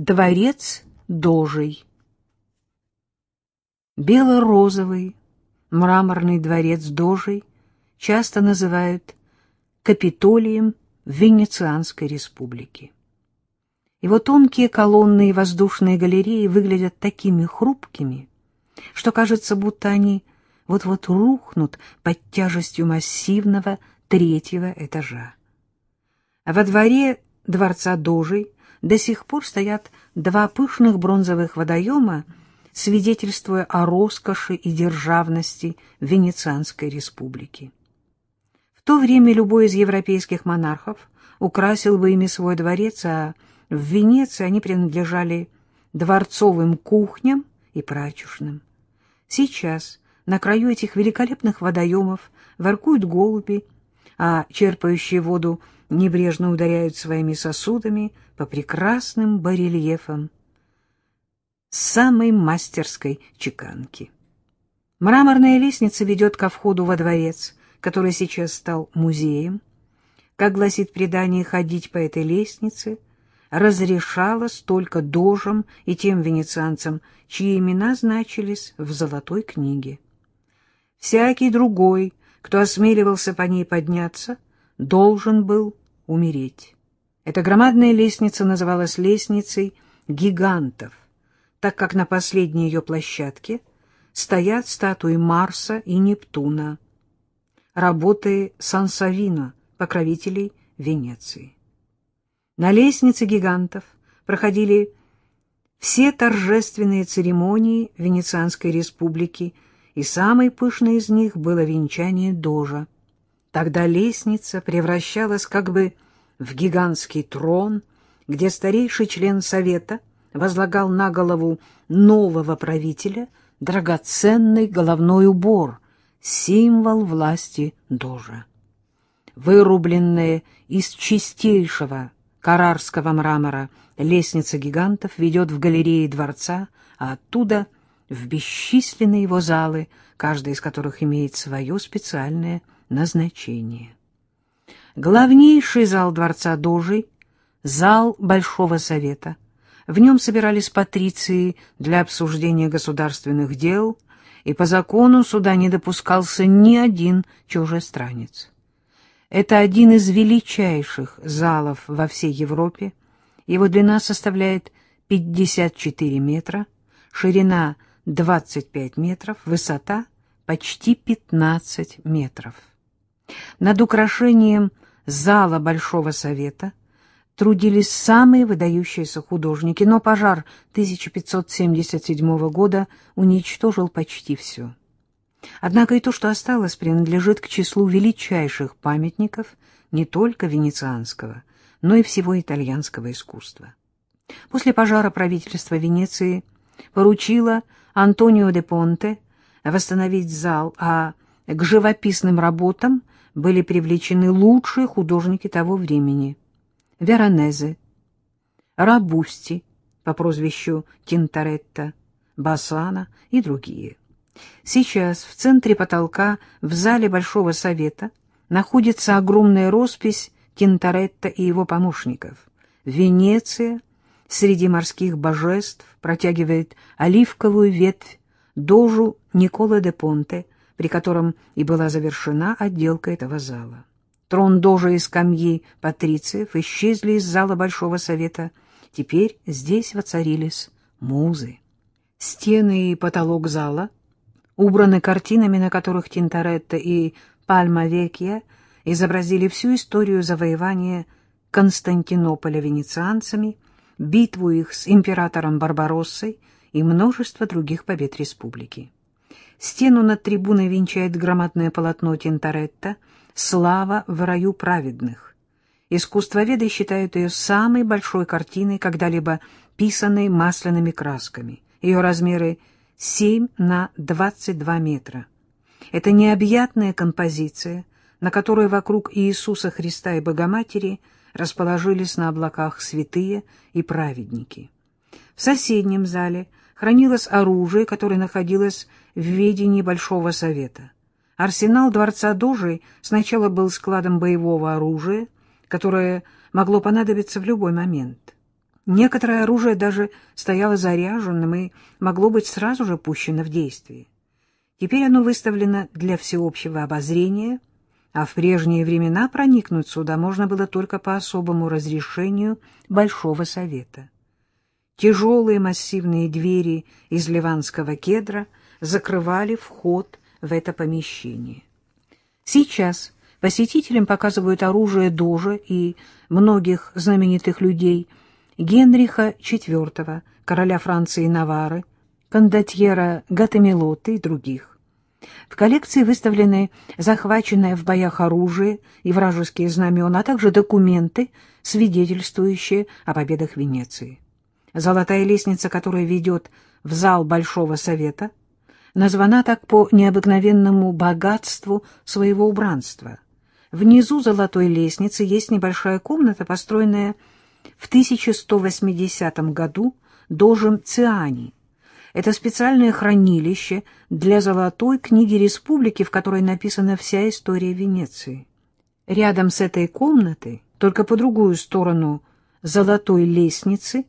Дворец Дожей Бело-розовый мраморный дворец Дожей часто называют Капитолием Венецианской республики. Его тонкие колонны и воздушные галереи выглядят такими хрупкими, что кажется, будто они вот-вот рухнут под тяжестью массивного третьего этажа. Во дворе дворца Дожей до сих пор стоят два пышных бронзовых водоема, свидетельствуя о роскоши и державности Венецианской республики. В то время любой из европейских монархов украсил бы ими свой дворец, а в Венеции они принадлежали дворцовым кухням и прачечным. Сейчас на краю этих великолепных водоемов воркуют голуби, а черпающие воду небрежно ударяют своими сосудами по прекрасным барельефам самой мастерской чеканки. Мраморная лестница ведет ко входу во дворец, который сейчас стал музеем. Как гласит предание, ходить по этой лестнице разрешалось только дожам и тем венецианцам, чьи имена значились в золотой книге. Всякий другой, кто осмеливался по ней подняться, должен был умереть. Эта громадная лестница называлась лестницей гигантов, так как на последней ее площадке стоят статуи Марса и Нептуна, работы Сансавино, покровителей Венеции. На лестнице гигантов проходили все торжественные церемонии Венецианской республики, и самой пышной из них было венчание Дожа. Тогда лестница превращалась как бы в гигантский трон, где старейший член совета возлагал на голову нового правителя драгоценный головной убор, символ власти Дожа. Вырубленная из чистейшего карарского мрамора лестница гигантов ведет в галереи дворца, а оттуда в бесчисленные его залы, каждый из которых имеет свое специальное назначение. Главнейший зал дворца Дожей — зал Большого Совета. В нем собирались патриции для обсуждения государственных дел, и по закону сюда не допускался ни один чужестранец. Это один из величайших залов во всей Европе. Его длина составляет 54 метра, ширина 25 метров, высота почти 15 метров. Над украшением зала Большого Совета трудились самые выдающиеся художники, но пожар 1577 года уничтожил почти все. Однако и то, что осталось, принадлежит к числу величайших памятников не только венецианского, но и всего итальянского искусства. После пожара правительство Венеции поручило Антонио де Понте восстановить зал, а к живописным работам были привлечены лучшие художники того времени — Веронезе, Рабусти по прозвищу Тинторетто, Басана и другие. Сейчас в центре потолка в зале Большого Совета находится огромная роспись Тинторетто и его помощников. Венеция среди морских божеств протягивает оливковую ветвь дожу Никола де Понте, при котором и была завершена отделка этого зала. Трон дожа и скамьи патрициев исчезли из зала Большого Совета. Теперь здесь воцарились музы. Стены и потолок зала убраны картинами, на которых Тинторетто и Пальма Векья изобразили всю историю завоевания Константинополя венецианцами, битву их с императором Барбароссой и множество других побед республики. Стену над трибуной венчает громадное полотно Тинторетто «Слава в раю праведных». Искусствоведы считают ее самой большой картиной, когда-либо писанной масляными красками. Ее размеры 7 на 22 метра. Это необъятная композиция, на которой вокруг Иисуса Христа и Богоматери расположились на облаках святые и праведники. В соседнем зале хранилось оружие, которое находилось в ведении Большого Совета. Арсенал Дворца Дожи сначала был складом боевого оружия, которое могло понадобиться в любой момент. Некоторое оружие даже стояло заряженным и могло быть сразу же пущено в действие. Теперь оно выставлено для всеобщего обозрения, а в прежние времена проникнуть сюда можно было только по особому разрешению Большого Совета. Тяжелые массивные двери из ливанского кедра закрывали вход в это помещение. Сейчас посетителям показывают оружие Дожа и многих знаменитых людей Генриха IV, короля Франции Навары, кондотьера Гатамелоты и других. В коллекции выставлены захваченное в боях оружие и вражеские знамена, а также документы, свидетельствующие о победах Венеции. Золотая лестница, которая ведет в зал Большого Совета, названа так по необыкновенному богатству своего убранства. Внизу золотой лестницы есть небольшая комната, построенная в 1180 году дожем Циани. Это специальное хранилище для золотой книги республики, в которой написана вся история Венеции. Рядом с этой комнатой, только по другую сторону золотой лестницы,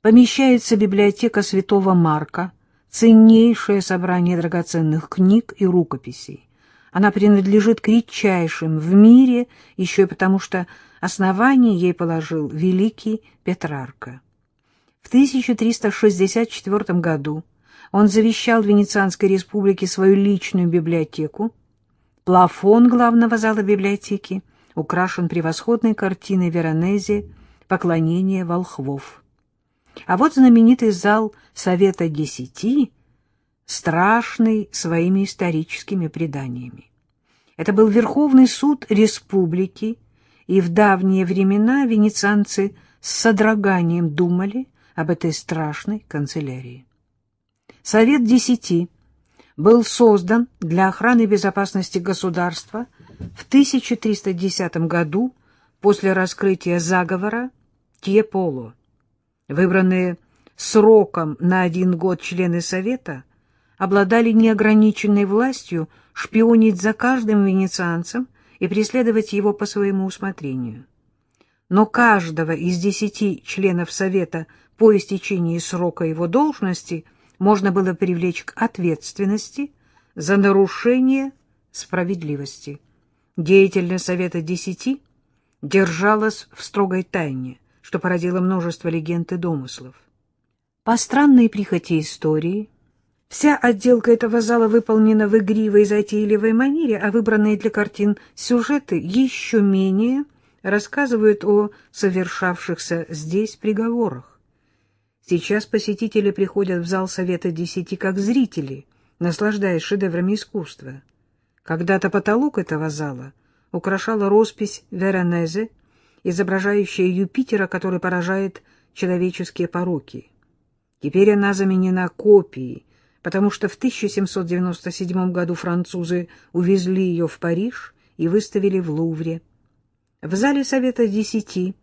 помещается библиотека святого Марка, ценнейшее собрание драгоценных книг и рукописей. Она принадлежит к редчайшим в мире, еще и потому, что основание ей положил великий Петрарка. В 1364 году он завещал Венецианской республике свою личную библиотеку. Плафон главного зала библиотеки украшен превосходной картиной Веронезе «Поклонение волхвов». А вот знаменитый зал Совета Десяти, страшный своими историческими преданиями. Это был Верховный суд республики, и в давние времена венецианцы с содроганием думали об этой страшной канцелярии. Совет Десяти был создан для охраны безопасности государства в 1310 году после раскрытия заговора Тьеполо. Выбранные сроком на один год члены Совета обладали неограниченной властью шпионить за каждым венецианцем и преследовать его по своему усмотрению. Но каждого из десяти членов Совета по истечении срока его должности можно было привлечь к ответственности за нарушение справедливости. Деятельность Совета Десяти держалась в строгой тайне – что породило множество легенд и домыслов. По странной прихоти истории, вся отделка этого зала выполнена в игривой затейливой манере, а выбранные для картин сюжеты еще менее рассказывают о совершавшихся здесь приговорах. Сейчас посетители приходят в зал Совета Десяти как зрители, наслаждаясь шедеврами искусства. Когда-то потолок этого зала украшала роспись Веронезе, изображающая Юпитера, который поражает человеческие пороки. Теперь она заменена копией, потому что в 1797 году французы увезли ее в Париж и выставили в Лувре. В зале Совета Десяти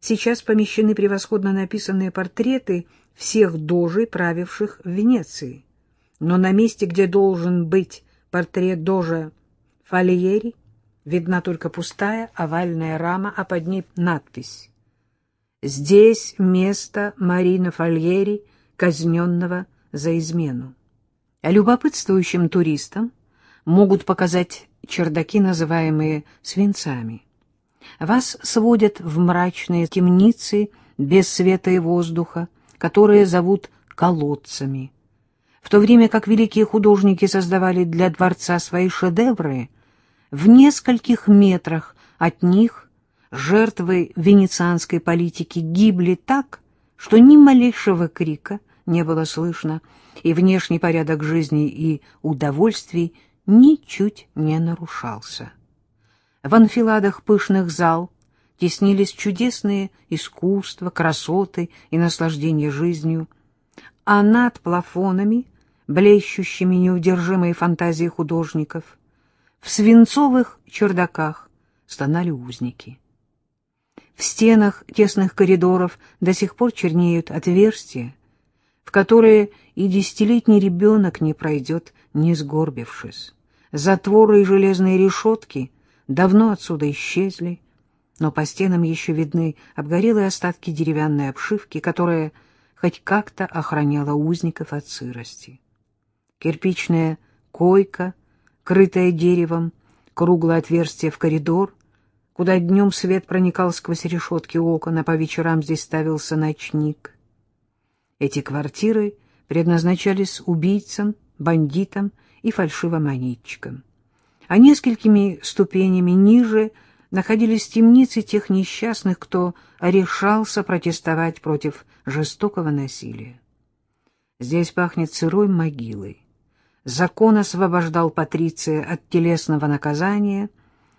сейчас помещены превосходно написанные портреты всех дожей, правивших в Венеции. Но на месте, где должен быть портрет дожа Фалиери, Видна только пустая овальная рама, а под ней надпись «Здесь место Марина Фольери, казненного за измену». А любопытствующим туристам могут показать чердаки, называемые свинцами. Вас сводят в мрачные темницы без света и воздуха, которые зовут колодцами. В то время как великие художники создавали для дворца свои шедевры, в нескольких метрах от них жертвы венецианской политики гибли так, что ни малейшего крика не было слышно, и внешний порядок жизни и удовольствий ничуть не нарушался. В анфиладах пышных зал теснились чудесные искусства, красоты и наслаждение жизнью, а над плафонами, блещущими неудержимой фантазией художников, в свинцовых чердаках стонали узники. В стенах тесных коридоров до сих пор чернеют отверстия, в которые и десятилетний ребенок не пройдет, не сгорбившись. Затворы и железные решетки давно отсюда исчезли. но по стенам еще видны обгорелые остатки деревянной обшивки, которая хоть как-то охраняла узников от сырости. Кирпичная койка, крытая деревом, круглое отверстие в коридор, куда днем свет проникал сквозь решетки окон, а по вечерам здесь ставился ночник. Эти квартиры предназначались убийцам, бандитам и фальшивомонетчикам. А несколькими ступенями ниже находились темницы тех несчастных, кто решался протестовать против жестокого насилия. Здесь пахнет сырой могилой. Закон освобождал Патриция от телесного наказания,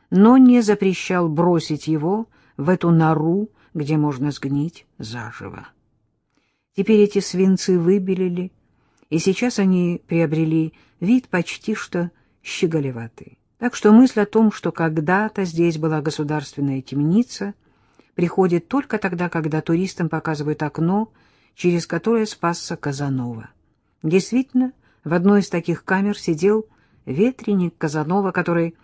но не запрещал бросить его в эту нору, где можно сгнить заживо. Теперь эти свинцы выбелили, и сейчас они приобрели вид почти что щеголеватый. Так что мысль о том, что когда-то здесь была государственная темница, приходит только тогда, когда туристам показывают окно, через которое спасся Казанова. Действительно, в одной из таких камер сидел ветреник Казанова, который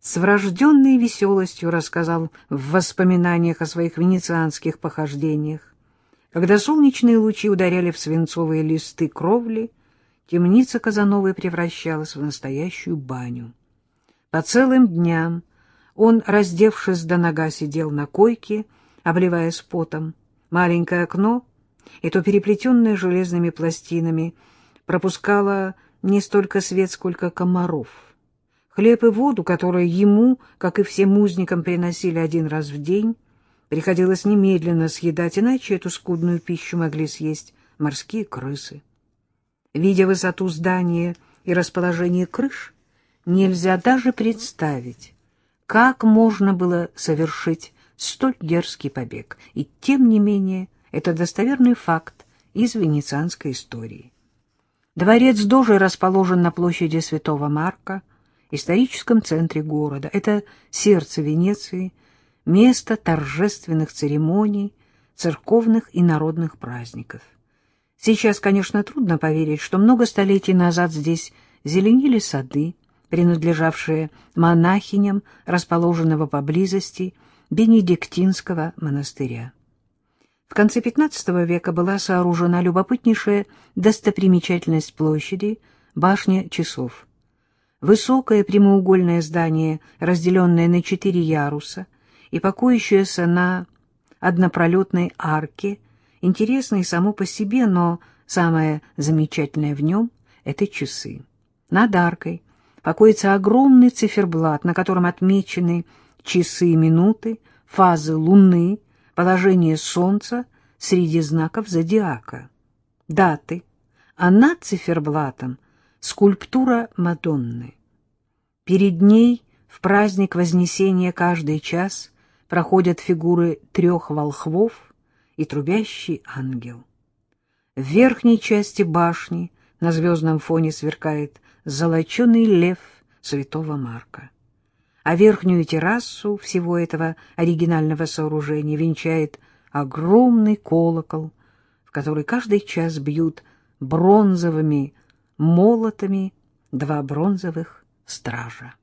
с врожденной веселостью рассказал в воспоминаниях о своих венецианских похождениях. Когда солнечные лучи ударяли в свинцовые листы кровли, темница Казановой превращалась в настоящую баню. По целым дням он, раздевшись до нога, сидел на койке, обливаясь потом. Маленькое окно, и то переплетенное железными пластинами, пропускало не столько свет, сколько комаров. Хлеб и воду, которые ему, как и всем узникам, приносили один раз в день, приходилось немедленно съедать, иначе эту скудную пищу могли съесть морские крысы. Видя высоту здания и расположение крыш, нельзя даже представить, как можно было совершить столь дерзкий побег. И тем не менее, это достоверный факт из венецианской истории. Дворец Дожи расположен на площади Святого Марка, историческом центре города. Это сердце Венеции, место торжественных церемоний, церковных и народных праздников. Сейчас, конечно, трудно поверить, что много столетий назад здесь зеленили сады, принадлежавшие монахиням, расположенного поблизости Бенедиктинского монастыря. В конце XV века была сооружена любопытнейшая достопримечательность площади — башня часов. Высокое прямоугольное здание, разделенное на четыре яруса и покоящееся на однопролетной арке — интересно и само по себе, но самое замечательное в нем — это часы. Над аркой покоится огромный циферблат, на котором отмечены часы и минуты, фазы Луны, положение Солнца среди знаков зодиака, даты, а над циферблатом скульптура Мадонны. Перед ней в праздник Вознесения каждый час проходят фигуры трех волхвов — и трубящий ангел. В верхней части башни на звездном фоне сверкает золоченый лев святого Марка. А верхнюю террасу всего этого оригинального сооружения венчает огромный колокол, в который каждый час бьют бронзовыми молотами два бронзовых стража.